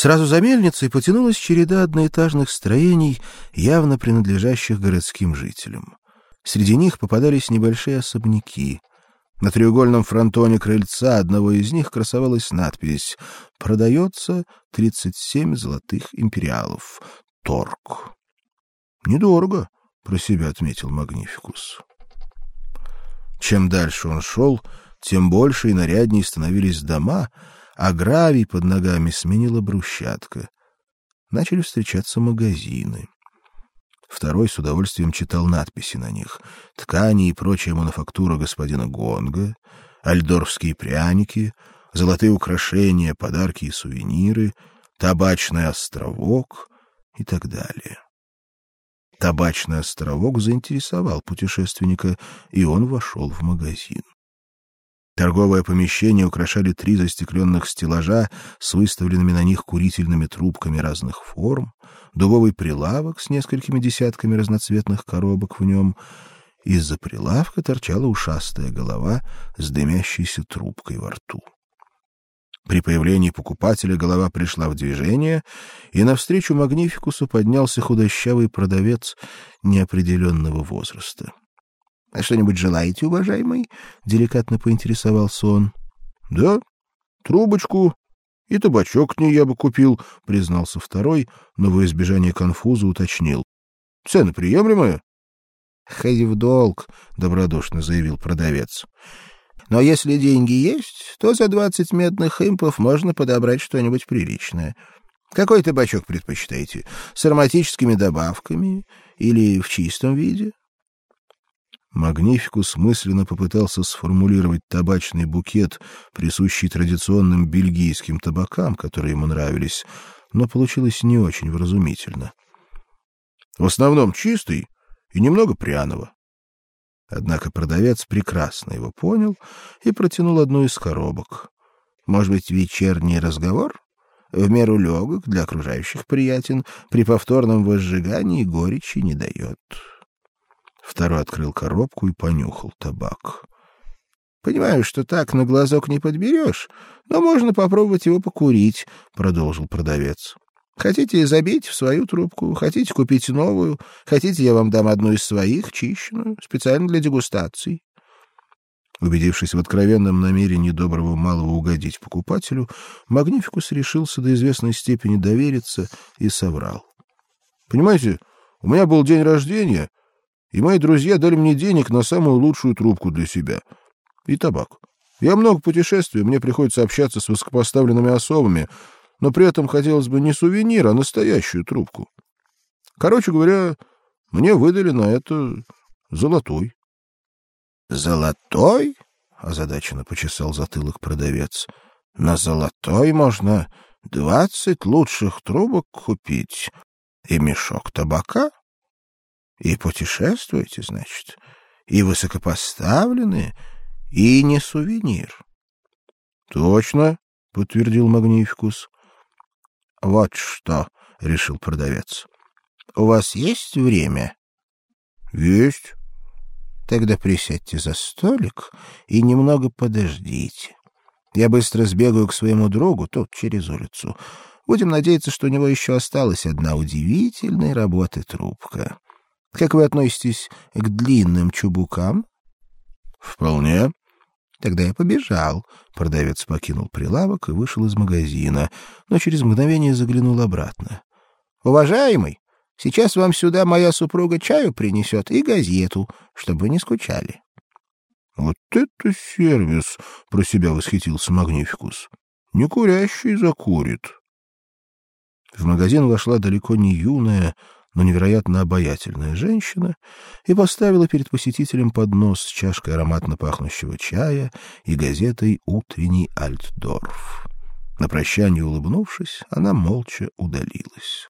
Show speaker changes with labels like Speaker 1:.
Speaker 1: Сразу за мельницей потянулась череда одноэтажных строений, явно принадлежащих городским жителям. Среди них попадались небольшие особняки. На треугольном фронтоне крыльца одного из них красовалась надпись: "Продается 37 золотых империалов. Торг". Недорого, про себя отметил Магнификус. Чем дальше он шел, тем больше и наряднее становились дома, а гравий под ногами сменила брусчатка. Начали встречаться магазины. Второй с удовольствием читал надписи на них: ткани и прочая мануфактура господина Гонга, альдорфские пряники, золотые украшения, подарки и сувениры, табачный островок и так далее. Табачный островок заинтересовал путешественника, и он вошел в магазин. Торговое помещение украшали три застекленных стеллажа с выставленными на них курительными трубками разных форм, дубовый прилавок с несколькими десятками разноцветных коробок в нем. Из-за прилавка торчала ушастая голова с дымящейся трубкой во рту. При появлении покупателя голова пришла в движение, и навстречу Магнификусу поднялся худощавый продавец неопределенного возраста. А что-нибудь желаете, уважаемый? деликатно поинтересовался он. Да, трубочку и табачок к ней я бы купил, признался второй, но во избежание конфуза уточнил. Цены приемлемые? Ходи в долг, добродушно заявил продавец. Но если деньги есть, то за двадцать медных импов можно подобрать что-нибудь приличное. Какой табачок предпочитаете? С ароматическими добавками или в чистом виде? Магнификус мысленно попытался сформулировать табачный букет, присущий традиционным бельгийским табакам, которые ему нравились, но получилось не очень вразумительно. В основном чистый и немного пряного. Однако продавец прекрасно его понял и протянул одну из коробок. Может быть, вечерний разговор в меру легок для окружающих приятен, при повторном возжигании горечи не дает. Второй открыл коробку и понюхал табак. Понимаю, что так на глазок не подберешь, но можно попробовать его покурить, продолжил продавец. Хотите, забейте в свою трубку, хотите купить новую, хотите, я вам дам одну из своих, чищенную, специально для дегустации. Убедившись в откровенном намерении доброго малого угодить покупателю, Магнификус решился до известной степени довериться и соврал. Понимаете, у меня был день рождения, и мои друзья дали мне денег на самую лучшую трубку для себя и табак. Я много путешествую, мне приходится общаться с высокопоставленными особами, но при этом хотелось бы не сувенир, а настоящую трубку. Короче говоря, мне выдали на это золотой. Золотой? озадаченно почесал затылок продавец. На золотой можно двадцать лучших трубок купить и мешок табака. И путешествуете, значит, и высокопоставленные, и не сувенир. Точно, подтвердил Магнификус. Вот что, решил продавец. У вас есть время? Есть. Тогда присядьте за столик и немного подождите. Я быстро сбегаю к своему другу тут через улицу. Будем надеяться, что у него еще осталась одна удивительной работы трубка. Как вы относитесь к длинным чубукам? Вполне. Тогда я побежал. Продавец покинул прилавок и вышел из магазина, но через мгновение заглянул обратно. Уважаемый, сейчас вам сюда моя супруга чаю принесет и газету, чтобы вы не скучали. Вот это сервис, про себя восхитился Магнификус. Не курящий закурит. В магазин вошла далеко не юная, но невероятно обаятельная женщина и поставила перед посетителем поднос с чашкой ароматно пахнущего чая и газетой Утренний Альтдорф. На прощание улыбнувшись, она молча удалилась.